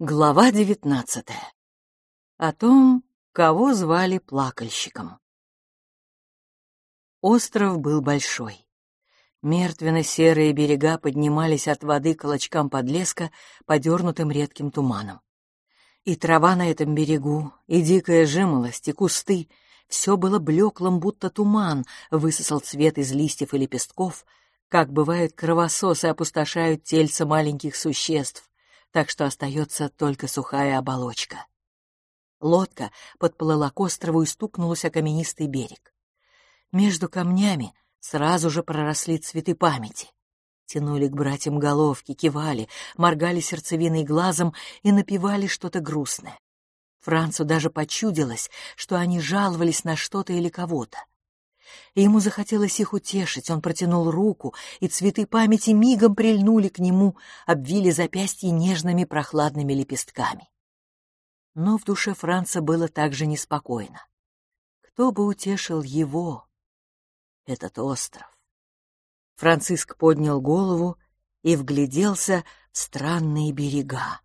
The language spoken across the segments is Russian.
Глава девятнадцатая. О том, кого звали плакальщиком. Остров был большой. Мертвенно-серые берега поднимались от воды колочкам подлеска, подернутым редким туманом. И трава на этом берегу, и дикая жимолость, и кусты — все было блеклым, будто туман высосал цвет из листьев и лепестков, как бывают кровососы опустошают тельца маленьких существ, так что остается только сухая оболочка. Лодка подплыла к острову и стукнулась о каменистый берег. Между камнями сразу же проросли цветы памяти. Тянули к братьям головки, кивали, моргали сердцевиной глазом и напевали что-то грустное. Францу даже почудилось, что они жаловались на что-то или кого-то и ему захотелось их утешить. Он протянул руку, и цветы памяти мигом прильнули к нему, обвили запястье нежными прохладными лепестками. Но в душе Франца было также неспокойно. Кто бы утешил его, этот остров? Франциск поднял голову и вгляделся в странные берега.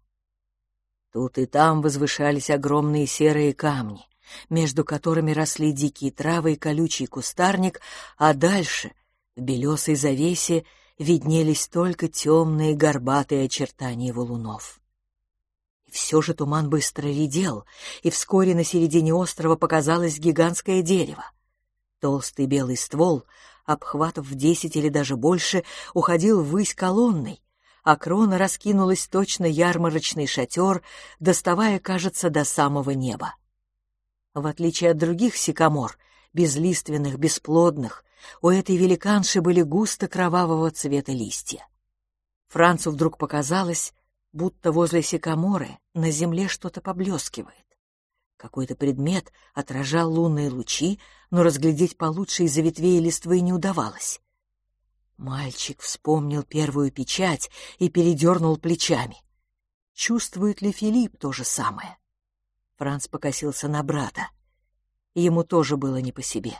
Тут и там возвышались огромные серые камни, между которыми росли дикие травы и колючий кустарник, а дальше, в белесой завесе, виднелись только темные горбатые очертания валунов. И все же туман быстро редел, и вскоре на середине острова показалось гигантское дерево. Толстый белый ствол, обхватов в десять или даже больше, уходил ввысь колонной, а крона раскинулась точно ярмарочный шатер, доставая, кажется, до самого неба. В отличие от других сикамор, безлиственных, бесплодных, у этой великанши были густо кровавого цвета листья. Францу вдруг показалось, будто возле сикаморы на земле что-то поблескивает. Какой-то предмет отражал лунные лучи, но разглядеть получше из-за ветвей листвы не удавалось. Мальчик вспомнил первую печать и передернул плечами. Чувствует ли Филипп то же самое? Франц покосился на брата. Ему тоже было не по себе.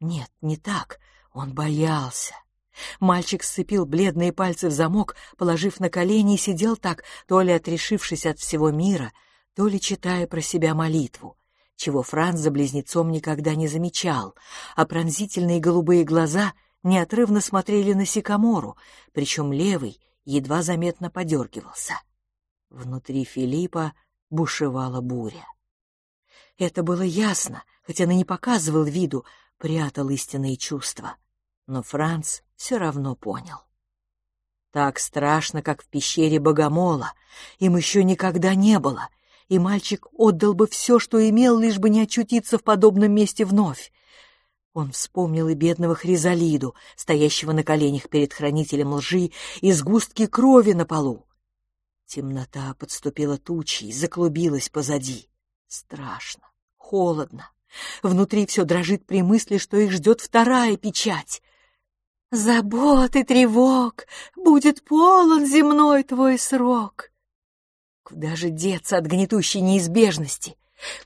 Нет, не так. Он боялся. Мальчик сцепил бледные пальцы в замок, положив на колени, и сидел так, то ли отрешившись от всего мира, то ли читая про себя молитву, чего Франц за близнецом никогда не замечал, а пронзительные голубые глаза неотрывно смотрели на Сикамору, причем левый едва заметно подергивался. Внутри Филиппа бушевала буря. Это было ясно, хотя она не показывал виду, прятал истинные чувства. Но Франц все равно понял. Так страшно, как в пещере Богомола, им еще никогда не было, и мальчик отдал бы все, что имел, лишь бы не очутиться в подобном месте вновь. Он вспомнил и бедного Хризалиду, стоящего на коленях перед хранителем лжи, и сгустки крови на полу. Темнота подступила тучей, заклубилась позади. Страшно, холодно. Внутри все дрожит при мысли, что их ждет вторая печать. «Забот и тревог, будет полон земной твой срок». Куда же деться от гнетущей неизбежности?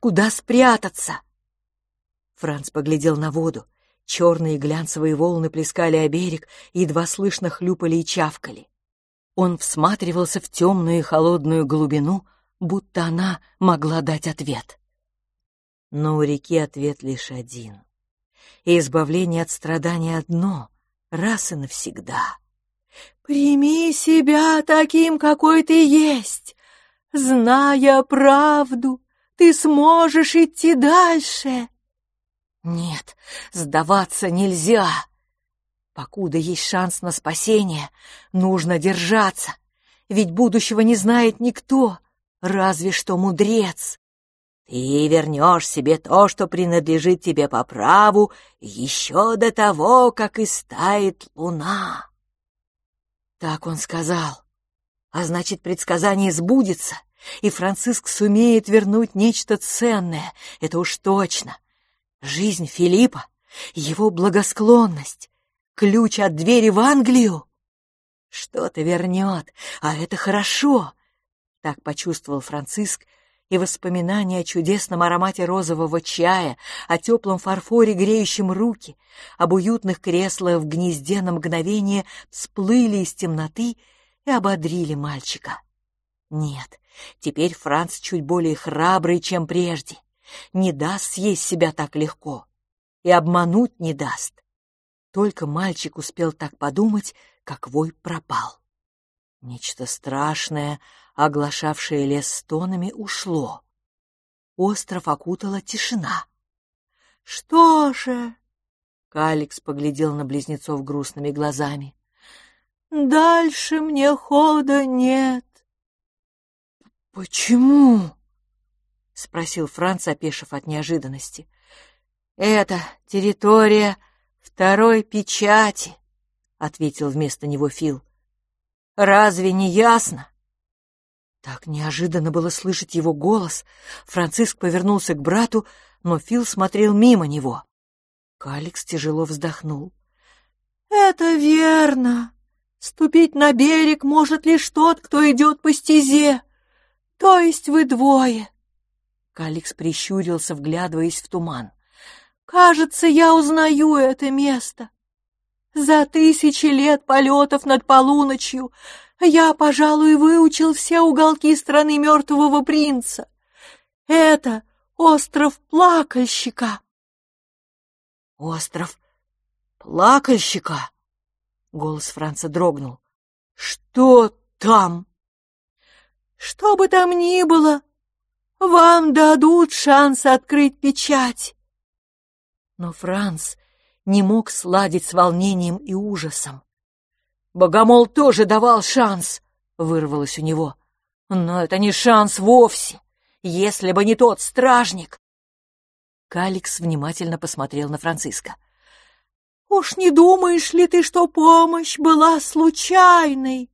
Куда спрятаться? Франц поглядел на воду. Черные глянцевые волны плескали о берег, едва слышно хлюпали и чавкали. Он всматривался в темную и холодную глубину, будто она могла дать ответ. Но у реки ответ лишь один. И избавление от страдания одно, раз и навсегда. «Прими себя таким, какой ты есть. Зная правду, ты сможешь идти дальше». «Нет, сдаваться нельзя!» Покуда есть шанс на спасение, нужно держаться, ведь будущего не знает никто, разве что мудрец. Ты вернешь себе то, что принадлежит тебе по праву, еще до того, как истает луна. Так он сказал. А значит, предсказание сбудется, и Франциск сумеет вернуть нечто ценное, это уж точно. Жизнь Филиппа, его благосклонность, ключ от двери в Англию? Что-то вернет, а это хорошо. Так почувствовал Франциск, и воспоминания о чудесном аромате розового чая, о теплом фарфоре, греющем руки, об уютных креслах в гнезде на мгновение всплыли из темноты и ободрили мальчика. Нет, теперь Франц чуть более храбрый, чем прежде. Не даст съесть себя так легко. И обмануть не даст. Только мальчик успел так подумать, как вой пропал. Нечто страшное, оглашавшее лес стонами, ушло. Остров окутала тишина. «Что же?» — Каликс поглядел на близнецов грустными глазами. «Дальше мне хода нет». «Почему?» — спросил Франц, опешив от неожиданности. «Это территория второй печати», — ответил вместо него Фил. «Разве не ясно?» Так неожиданно было слышать его голос. Франциск повернулся к брату, но Фил смотрел мимо него. Каликс тяжело вздохнул. «Это верно. Ступить на берег может лишь тот, кто идет по стезе. То есть вы двое». Каликс прищурился, вглядываясь в туман. «Кажется, я узнаю это место. За тысячи лет полетов над полуночью я, пожалуй, выучил все уголки страны мертвого принца. Это остров Плакальщика. Остров Плакальщика? Голос Франца дрогнул. Что там? Что бы там ни было, вам дадут шанс открыть печать. Но Франц не мог сладить с волнением и ужасом. Богомол тоже давал шанс, вырвалось у него. Но это не шанс вовсе, если бы не тот стражник. Каликс внимательно посмотрел на Франциска. «Уж не думаешь ли ты, что помощь была случайной?»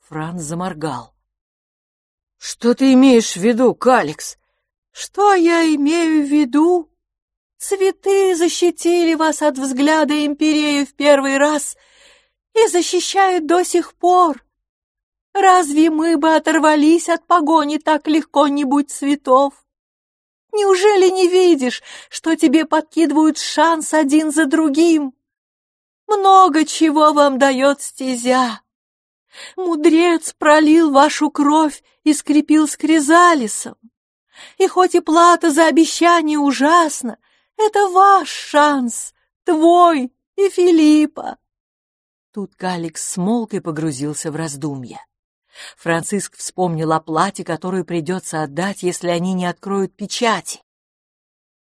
Франц заморгал. «Что ты имеешь в виду, Каликс?» «Что я имею в виду? Цветы защитили вас от взгляда империи в первый раз и защищают до сих пор. Разве мы бы оторвались от погони так легко не будь цветов? Неужели не видишь, что тебе подкидывают шанс один за другим? Много чего вам дает стезя. Мудрец пролил вашу кровь и скрепил с кризалисом. И хоть и плата за обещание ужасна, это ваш шанс, твой и Филиппа. Тут Каликс смолк и погрузился в раздумья. Франциск вспомнил о плате, которую придется отдать, если они не откроют печати.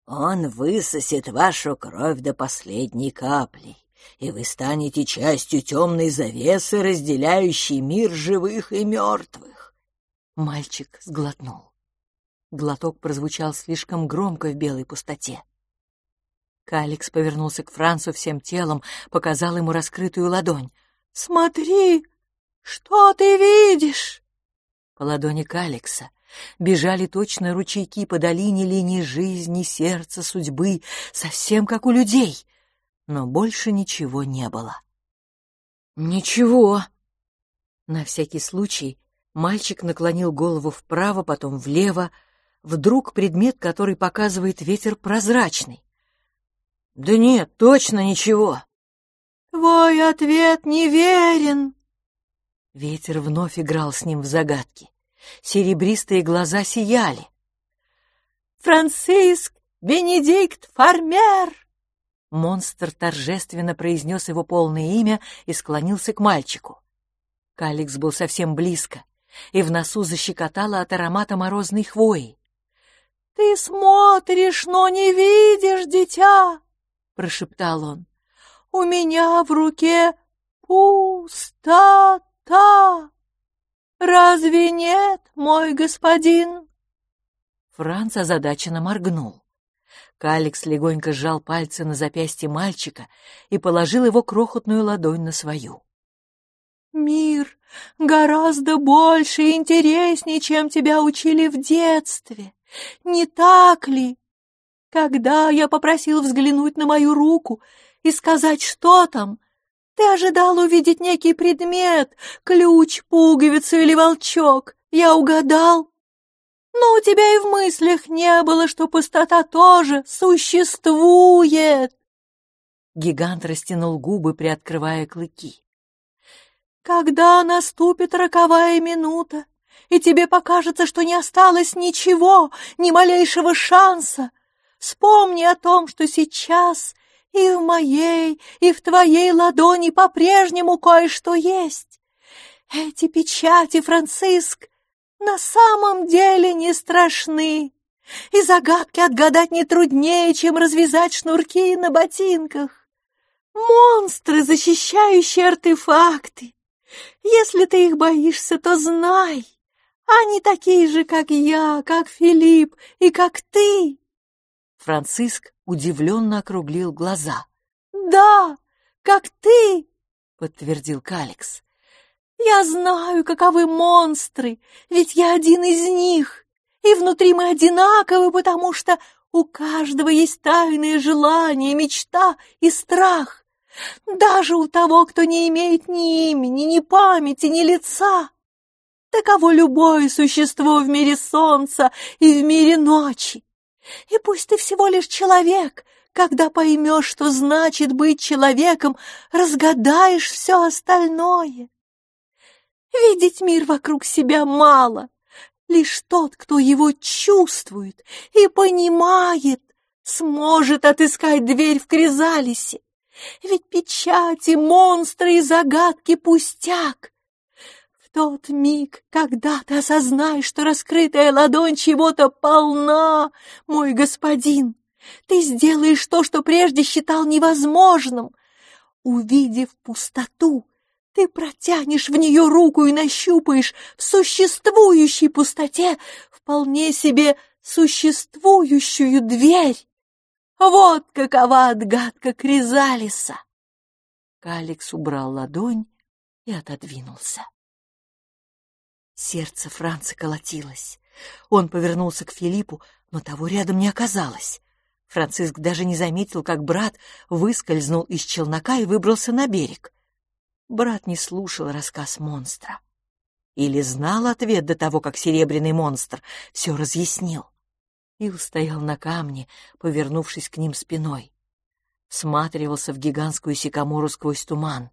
«Он высосет вашу кровь до последней капли, и вы станете частью темной завесы, разделяющей мир живых и мертвых». Мальчик сглотнул. Глоток прозвучал слишком громко в белой пустоте. Каликс повернулся к Францу всем телом, показал ему раскрытую ладонь. «Смотри, что ты видишь?» По ладони Каликса бежали точно ручейки по долине линии жизни, сердца, судьбы, совсем как у людей, но больше ничего не было. «Ничего!» На всякий случай мальчик наклонил голову вправо, потом влево, вдруг предмет, который показывает ветер, прозрачный. Да нет, точно ничего. Твой ответ неверен. Ветер вновь играл с ним в загадки. Серебристые глаза сияли. Франциск Бенедикт Фармер! Монстр торжественно произнес его полное имя и склонился к мальчику. Каликс был совсем близко, и в носу защекотало от аромата морозной хвои. — Ты смотришь, но не видишь, дитя! — прошептал он. «У меня в руке пустота! Разве нет, мой господин?» Франц озадаченно моргнул. Каликс легонько сжал пальцы на запястье мальчика и положил его крохотную ладонь на свою. «Мир гораздо больше и интереснее, чем тебя учили в детстве, не так ли?» Когда я попросил взглянуть на мою руку и сказать, что там, ты ожидал увидеть некий предмет, ключ, пуговицу или волчок. Я угадал. Но у тебя и в мыслях не было, что пустота тоже существует. Гигант растянул губы, приоткрывая клыки. Когда наступит роковая минута, и тебе покажется, что не осталось ничего, ни малейшего шанса. Вспомни о том, что сейчас и в моей, и в твоей ладони по-прежнему кое-что есть. Эти печати, Франциск, на самом деле не страшны, и загадки отгадать не труднее, чем развязать шнурки на ботинках. Монстры, защищающие артефакты. Если ты их боишься, то знай, они такие же, как я, как Филипп и как ты. Франциск удивленно округлил глаза. «Да, как ты!» — подтвердил Каликс. «Я знаю, каковы монстры, ведь я один из них, и внутри мы одинаковы, потому что у каждого есть тайные желания, мечта и страх, даже у того, кто не имеет ни имени, ни памяти, ни лица. Таково любое существо в мире солнца и в мире ночи. И пусть ты всего лишь человек, когда поймешь, что значит быть человеком, разгадаешь все остальное. Видеть мир вокруг себя мало. Лишь тот, кто его чувствует и понимает, сможет отыскать дверь в Кризалисе. Ведь печати, монстры и загадки пустяк тот миг, когда ты осознаешь, что раскрытая ладонь чего-то полна, мой господин, ты сделаешь то, что прежде считал невозможным. Увидев пустоту, ты протянешь в нее руку и нащупаешь в существующей пустоте вполне себе существующую дверь. Вот какова отгадка Кризалиса. Каликс убрал ладонь и отодвинулся. Сердце Франца колотилось. Он повернулся к Филиппу, но того рядом не оказалось. Франциск даже не заметил, как брат выскользнул из челнока и выбрался на берег. Брат не слушал рассказ монстра. Или знал ответ до того, как серебряный монстр все разъяснил. Ил стоял на камне, повернувшись к ним спиной. Сматривался в гигантскую сикамору сквозь туман.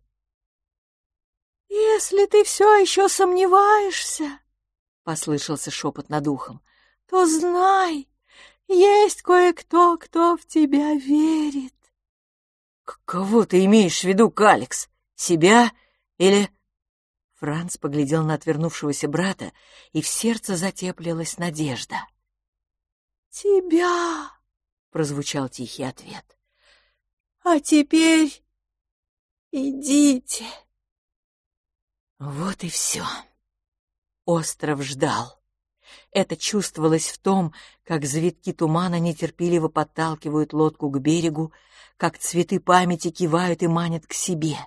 «Если ты все еще сомневаешься, — послышался шепот над ухом, — то знай, есть кое-кто, кто в тебя верит». «Кого ты имеешь в виду, Каликс? Себя или...» Франц поглядел на отвернувшегося брата, и в сердце затеплилась надежда. «Тебя!» — прозвучал тихий ответ. «А теперь идите!» Вот и все. Остров ждал. Это чувствовалось в том, как завитки тумана нетерпеливо подталкивают лодку к берегу, как цветы памяти кивают и манят к себе.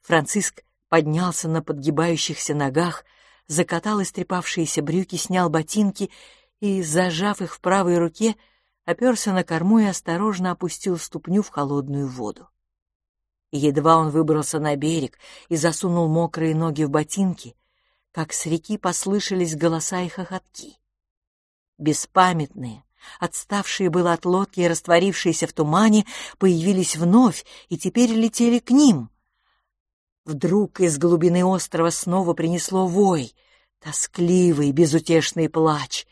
Франциск поднялся на подгибающихся ногах, закатал истрепавшиеся брюки, снял ботинки и, зажав их в правой руке, оперся на корму и осторожно опустил ступню в холодную воду. Едва он выбрался на берег и засунул мокрые ноги в ботинки, как с реки послышались голоса и хохотки. Беспамятные, отставшие было от лодки и растворившиеся в тумане, появились вновь и теперь летели к ним. Вдруг из глубины острова снова принесло вой, тоскливый, безутешный плач,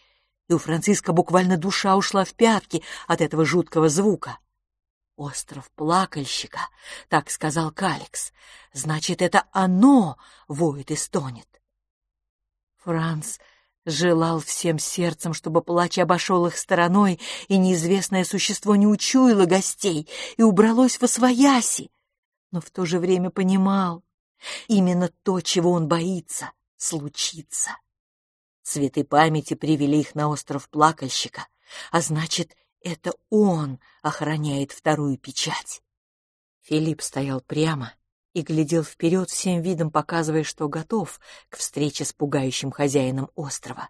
и у Франциска буквально душа ушла в пятки от этого жуткого звука. «Остров плакальщика», — так сказал Каликс. «Значит, это оно воет и стонет». Франц желал всем сердцем, чтобы плач обошел их стороной, и неизвестное существо не учуяло гостей и убралось во свояси, но в то же время понимал, именно то, чего он боится, случится. Цветы памяти привели их на остров плакальщика, а значит, это он охраняет вторую печать. Филипп стоял прямо и глядел вперед всем видом, показывая, что готов к встрече с пугающим хозяином острова.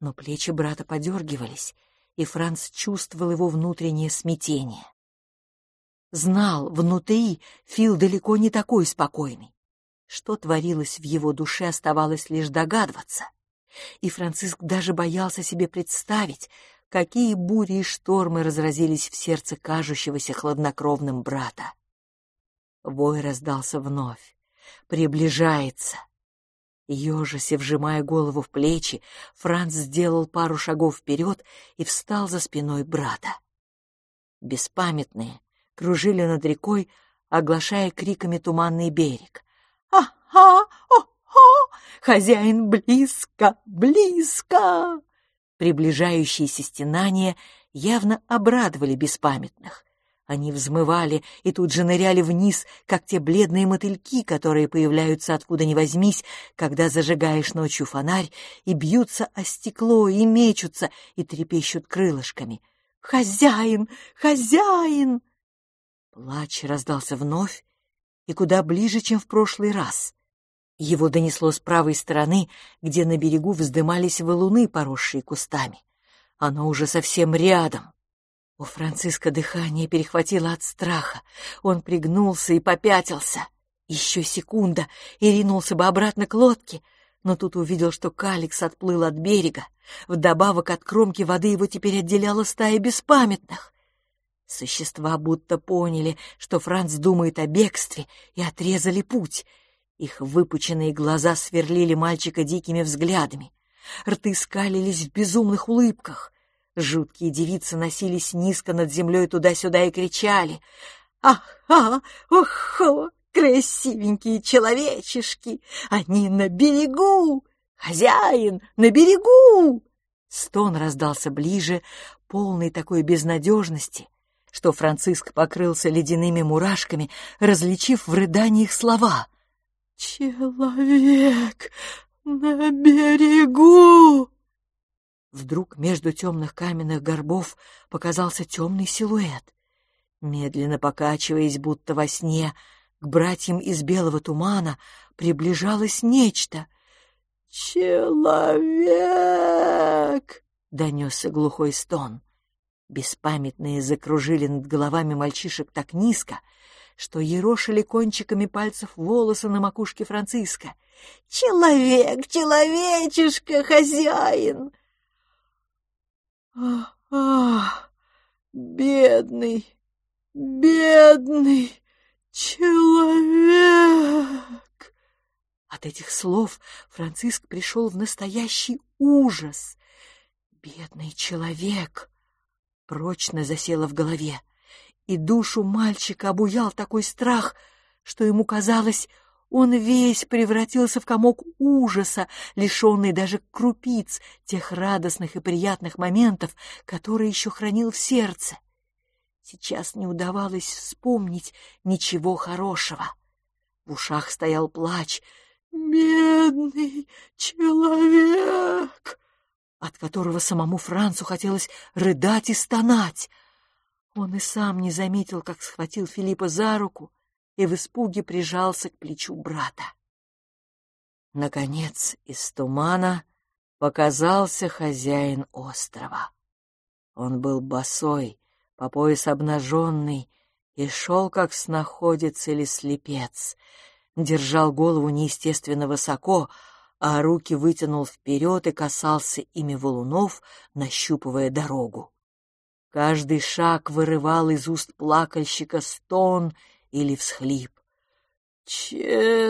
Но плечи брата подергивались, и Франц чувствовал его внутреннее смятение. Знал, внутри Фил далеко не такой спокойный. Что творилось в его душе, оставалось лишь догадываться. И Франциск даже боялся себе представить, какие бури и штормы разразились в сердце кажущегося хладнокровным брата. Вой раздался вновь. Приближается. Ежася, вжимая голову в плечи, Франц сделал пару шагов вперед и встал за спиной брата. Беспамятные кружили над рекой, оглашая криками туманный берег. «Ага! О-хо! Хозяин близко! Близко!» Приближающиеся стенания явно обрадовали беспамятных. Они взмывали и тут же ныряли вниз, как те бледные мотыльки, которые появляются откуда ни возьмись, когда зажигаешь ночью фонарь, и бьются о стекло, и мечутся, и трепещут крылышками. «Хозяин! Хозяин!» Плач раздался вновь и куда ближе, чем в прошлый раз. Его донесло с правой стороны, где на берегу вздымались валуны, поросшие кустами. Оно уже совсем рядом. У Франциска дыхание перехватило от страха. Он пригнулся и попятился. Еще секунда и ринулся бы обратно к лодке, но тут увидел, что Каликс отплыл от берега. Вдобавок от кромки воды его теперь отделяла стая беспамятных. Существа будто поняли, что Франц думает о бегстве, и отрезали путь. Их выпученные глаза сверлили мальчика дикими взглядами. Рты скалились в безумных улыбках. Жуткие девицы носились низко над землей туда-сюда и кричали. «Ага! Охо! Красивенькие человечишки! Они на берегу! Хозяин, на берегу!» Стон раздался ближе, полный такой безнадежности, что Франциск покрылся ледяными мурашками, различив в рыданиях слова. «Человек на берегу!» Вдруг между темных каменных горбов показался темный силуэт. Медленно покачиваясь, будто во сне, к братьям из белого тумана приближалось нечто. «Человек!» — донесся глухой стон. Беспамятные закружили над головами мальчишек так низко, что ерошили кончиками пальцев волосы на макушке Франциска. «Человек, человечишка, хозяин!» Ах, ах, бедный, бедный человек! От этих слов Франциск пришел в настоящий ужас. Бедный человек! Прочно засело в голове, и душу мальчика обуял такой страх, что ему казалось, он весь превратился в комок ужаса, лишенный даже крупиц тех радостных и приятных моментов, которые еще хранил в сердце. Сейчас не удавалось вспомнить ничего хорошего. В ушах стоял плач. «Бедный человек!» от которого самому Францу хотелось рыдать и стонать. Он и сам не заметил, как схватил Филиппа за руку и в испуге прижался к плечу брата. Наконец из тумана показался хозяин острова. Он был босой, по пояс обнаженный, и шел, как снаходец или слепец. Держал голову неестественно высоко, а руки вытянул вперед и касался ими валунов, нащупывая дорогу. Каждый шаг вырывал из уст плакальщика стон — или всхлип. «Человек!»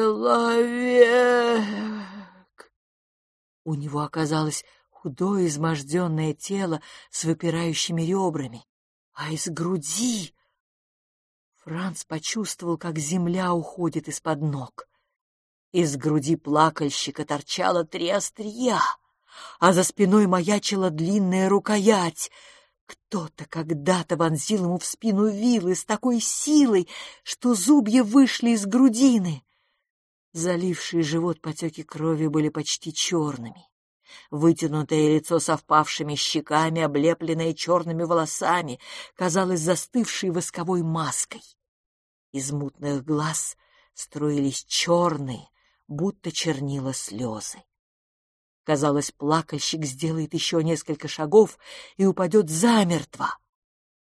У него оказалось худое изможденное тело с выпирающими ребрами, а из груди... Франц почувствовал, как земля уходит из-под ног. Из груди плакальщика торчало три острия, а за спиной маячила длинная рукоять — кто-то когда-то вонзил ему в спину вилы с такой силой, что зубья вышли из грудины. Залившие живот потеки крови были почти черными. Вытянутое лицо со впавшими щеками, облепленное черными волосами, казалось застывшей восковой маской. Из мутных глаз струились черные, будто чернила слезы. Казалось, плакальщик сделает еще несколько шагов и упадет замертво.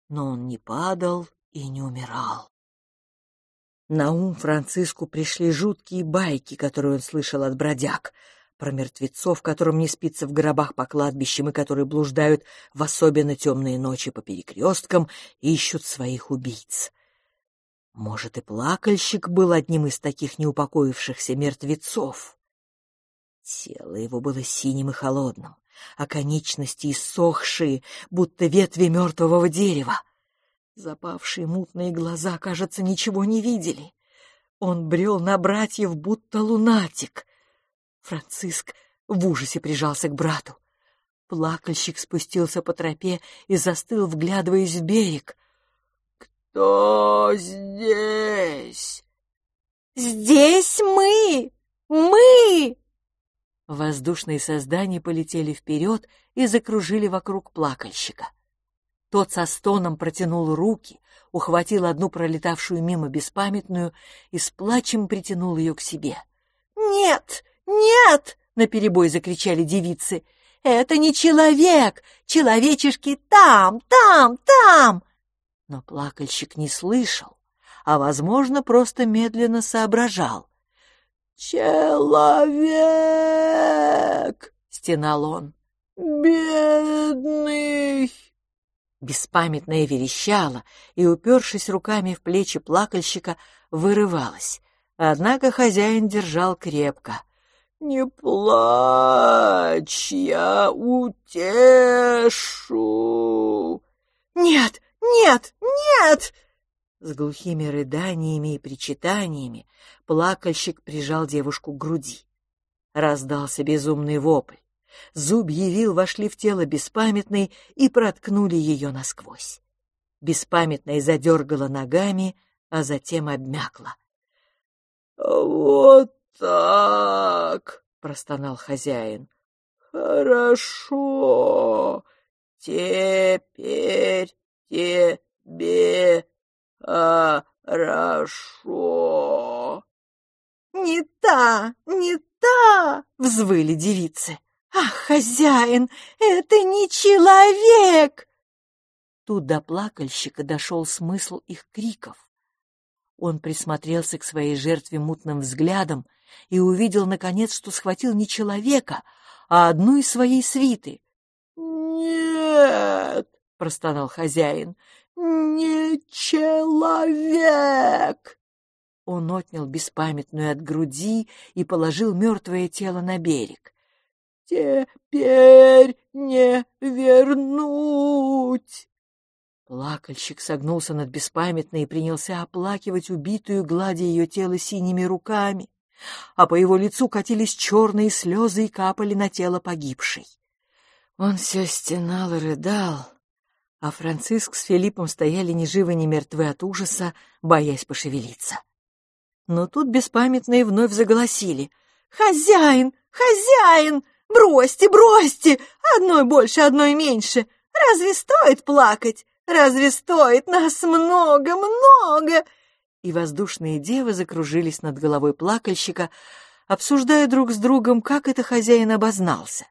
Но он не падал и не умирал. На ум Франциску пришли жуткие байки, которые он слышал от бродяг, про мертвецов, которым не спится в гробах по кладбищам и которые блуждают в особенно темные ночи по перекресткам и ищут своих убийц. Может, и плакальщик был одним из таких неупокоившихся мертвецов. Тело его было синим и холодным, а конечности иссохшие, будто ветви мертвого дерева. Запавшие мутные глаза, кажется, ничего не видели. Он брел на братьев, будто лунатик. Франциск в ужасе прижался к брату. Плакальщик спустился по тропе и застыл, вглядываясь в берег. «Кто здесь?» «Здесь мы! Мы!» Воздушные создания полетели вперед и закружили вокруг плакальщика. Тот со стоном протянул руки, ухватил одну пролетавшую мимо беспамятную и с плачем притянул ее к себе. «Нет! Нет!» — наперебой закричали девицы. «Это не человек! Человечешки там, там, там!» Но плакальщик не слышал, а, возможно, просто медленно соображал. «Человек!» — стенал он. «Бедный!» Беспамятная верещала и, упершись руками в плечи плакальщика, вырывалась. Однако хозяин держал крепко. «Не плачь, я утешу!» «Нет, нет, нет!» С глухими рыданиями и причитаниями плакальщик прижал девушку к груди. Раздался безумный вопль. Зуб явил, вошли в тело беспамятной и проткнули ее насквозь. Беспамятная задергала ногами, а затем обмякла. — Вот так, — простонал хозяин. — Хорошо, теперь тебе хорошо. — Не та, не та, — взвыли девицы. «Ах, хозяин, это не человек!» Тут до плакальщика дошел смысл их криков. Он присмотрелся к своей жертве мутным взглядом и увидел, наконец, что схватил не человека, а одну из своей свиты. «Нет!» — простонал хозяин. «Не человек!» Он отнял беспамятную от груди и положил мертвое тело на берег теперь не вернуть. Плакальщик согнулся над беспамятной и принялся оплакивать убитую, гладя ее тело синими руками, а по его лицу катились черные слезы и капали на тело погибшей. Он все стенал и рыдал, а Франциск с Филиппом стояли ни живы, ни мертвы от ужаса, боясь пошевелиться. Но тут беспамятные вновь заголосили. «Хозяин! Хозяин! Бросьте, бросьте! Одной больше, одной меньше! Разве стоит плакать? Разве стоит нас много, много?» И воздушные девы закружились над головой плакальщика, обсуждая друг с другом, как это хозяин обознался.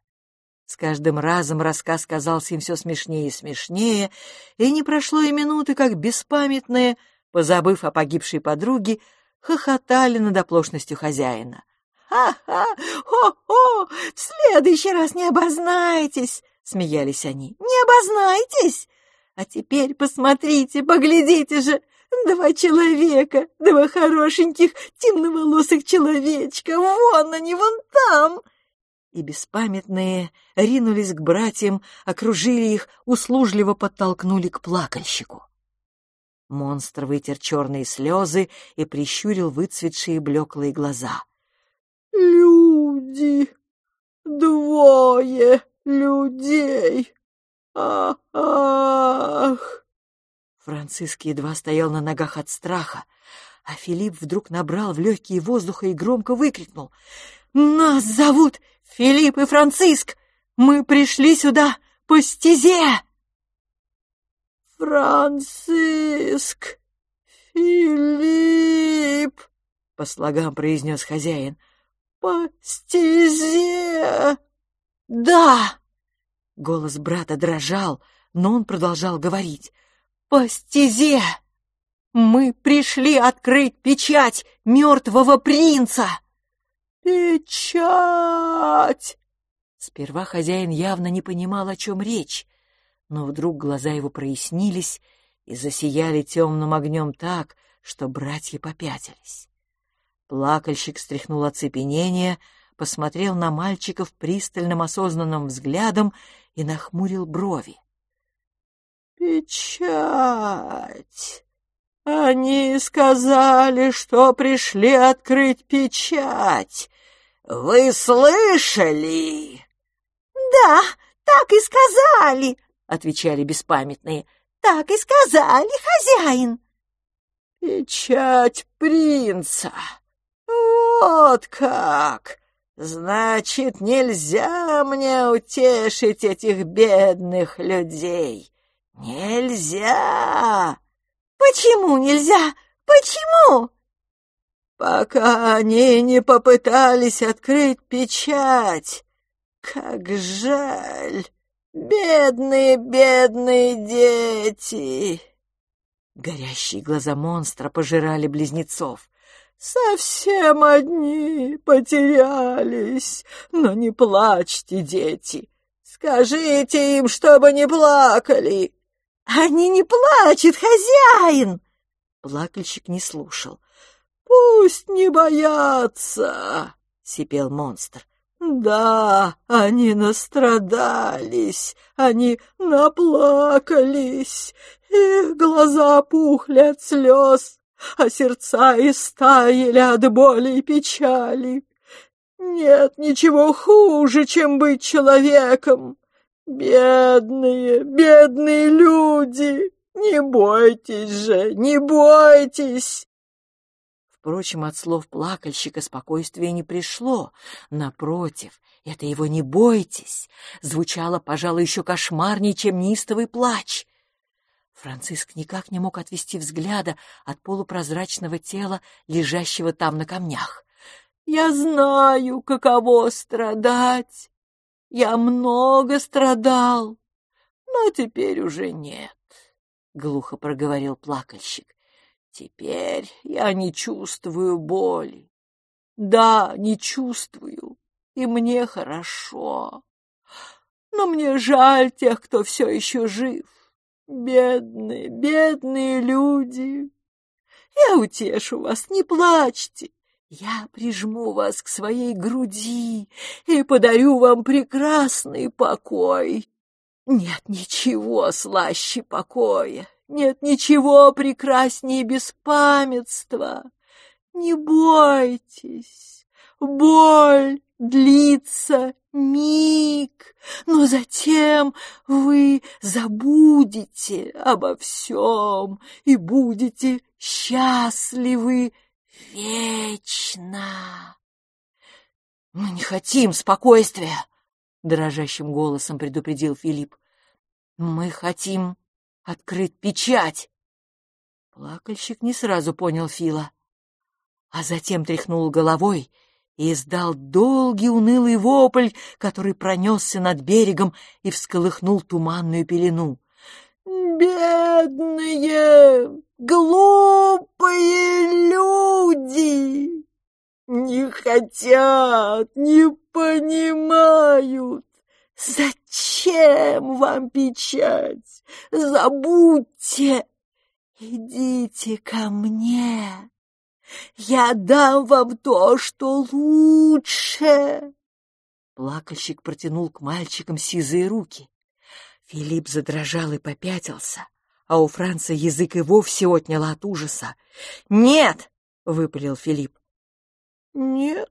С каждым разом рассказ казался им все смешнее и смешнее, и не прошло и минуты, как беспамятные, позабыв о погибшей подруге, хохотали над оплошностью хозяина. «Ха-ха! Хо-хо! В следующий раз не обознайтесь!» — смеялись они. «Не обознайтесь! А теперь посмотрите, поглядите же! Два человека, два хорошеньких темноволосых человечка! Вон они, вон там!» И беспамятные ринулись к братьям, окружили их, услужливо подтолкнули к плакальщику. Монстр вытер черные слезы и прищурил выцветшие блеклые глаза — люди, двое людей. А ах! Франциск едва стоял на ногах от страха, а Филипп вдруг набрал в легкие воздуха и громко выкрикнул. «Нас зовут Филипп и Франциск! Мы пришли сюда по стезе!» «Франциск! Филипп!» — по слогам произнес хозяин — по стезе. Да! Голос брата дрожал, но он продолжал говорить. По стезе! Мы пришли открыть печать мертвого принца! Печать! Сперва хозяин явно не понимал, о чем речь, но вдруг глаза его прояснились и засияли темным огнем так, что братья попятились. Плакальщик стряхнул оцепенение, посмотрел на мальчиков пристальным осознанным взглядом и нахмурил брови. «Печать! Они сказали, что пришли открыть печать. Вы слышали?» «Да, так и сказали», — отвечали беспамятные. «Так и сказали, хозяин». «Печать принца! Вот как! Значит, нельзя мне утешить этих бедных людей! Нельзя!» «Почему нельзя? Почему?» «Пока они не попытались открыть печать. Как жаль! Бедные, бедные дети!» Горящие глаза монстра пожирали близнецов. «Совсем одни потерялись, но не плачьте, дети. Скажите им, чтобы не плакали». «Они не плачут, хозяин!» Плакальщик не слушал. «Пусть не боятся!» — сипел монстр. Да, они настрадались, они наплакались, их глаза пухли от слез, а сердца истаяли от боли и печали. Нет ничего хуже, чем быть человеком. Бедные, бедные люди, не бойтесь же, не бойтесь. Впрочем, от слов плакальщика спокойствия не пришло. Напротив, это его «не бойтесь» звучало, пожалуй, еще кошмарнее, чем неистовый плач. Франциск никак не мог отвести взгляда от полупрозрачного тела, лежащего там на камнях. «Я знаю, каково страдать. Я много страдал, но теперь уже нет», — глухо проговорил плакальщик. Теперь я не чувствую боли. Да, не чувствую, и мне хорошо. Но мне жаль тех, кто все еще жив. Бедные, бедные люди. Я утешу вас, не плачьте. Я прижму вас к своей груди и подарю вам прекрасный покой. Нет ничего слаще покоя. Нет ничего прекраснее беспамятства. Не бойтесь, боль длится миг, но затем вы забудете обо всем и будете счастливы вечно. Мы не хотим спокойствия, дрожащим голосом предупредил Филипп. Мы хотим открыть печать. Плакальщик не сразу понял Фила, а затем тряхнул головой и издал долгий унылый вопль, который пронесся над берегом и всколыхнул туманную пелену. «Бедные, глупые люди! Не хотят, не понимают, Зачем вам печать? Забудьте! Идите ко мне. Я дам вам то, что лучше. Плакальщик протянул к мальчикам сизые руки. Филипп задрожал и попятился, а у Франца язык и вовсе отнял от ужаса. «Нет!» — выпалил Филипп. «Нет!»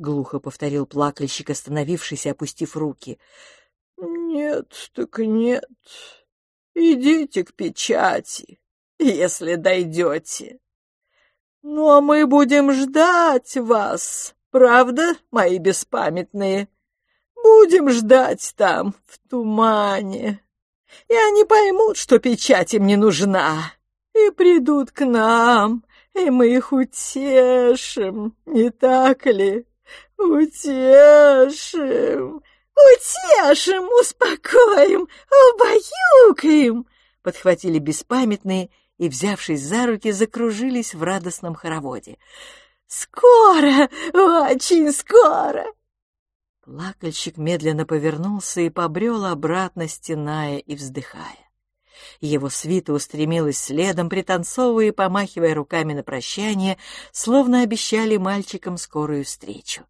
глухо повторил плакальщик, остановившись и опустив руки. Нет, так нет. Идите к печати, если дойдете. Ну, а мы будем ждать вас, правда, мои беспамятные? Будем ждать там, в тумане. И они поймут, что печать им не нужна, и придут к нам, и мы их утешим, не так ли? «Утешим, утешим, успокоим, убаюкаем!» Подхватили беспамятные и, взявшись за руки, закружились в радостном хороводе. «Скоро, очень скоро!» Плакальщик медленно повернулся и побрел обратно, стеная и вздыхая. Его свита устремилась следом, пританцовывая и помахивая руками на прощание, словно обещали мальчикам скорую встречу.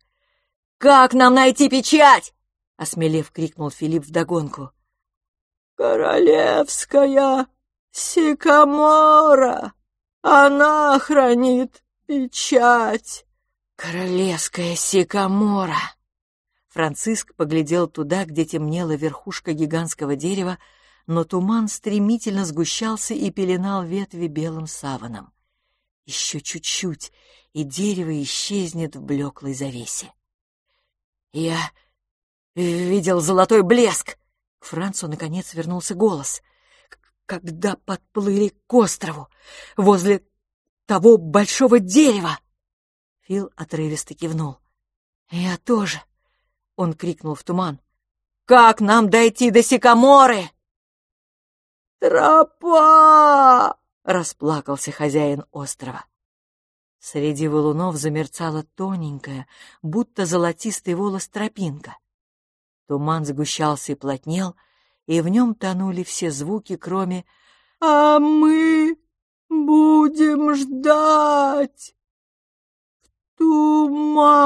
Как нам найти печать? Осмелев, крикнул Филипп вдогонку. Королевская сикамора. Она хранит печать. Королевская сикамора. Франциск поглядел туда, где темнела верхушка гигантского дерева, но туман стремительно сгущался и пеленал ветви белым саваном. Еще чуть-чуть, и дерево исчезнет в блеклой завесе. Я видел золотой блеск. К Францу, наконец, вернулся голос. Когда подплыли к острову, возле того большого дерева. Фил отрывисто кивнул. «Я тоже!» — он крикнул в туман. «Как нам дойти до Сикаморы?» «Тропа!» — расплакался хозяин острова. Среди валунов замерцала тоненькая, будто золотистый волос тропинка. Туман сгущался и плотнел, и в нем тонули все звуки, кроме «А мы будем ждать в тумане!»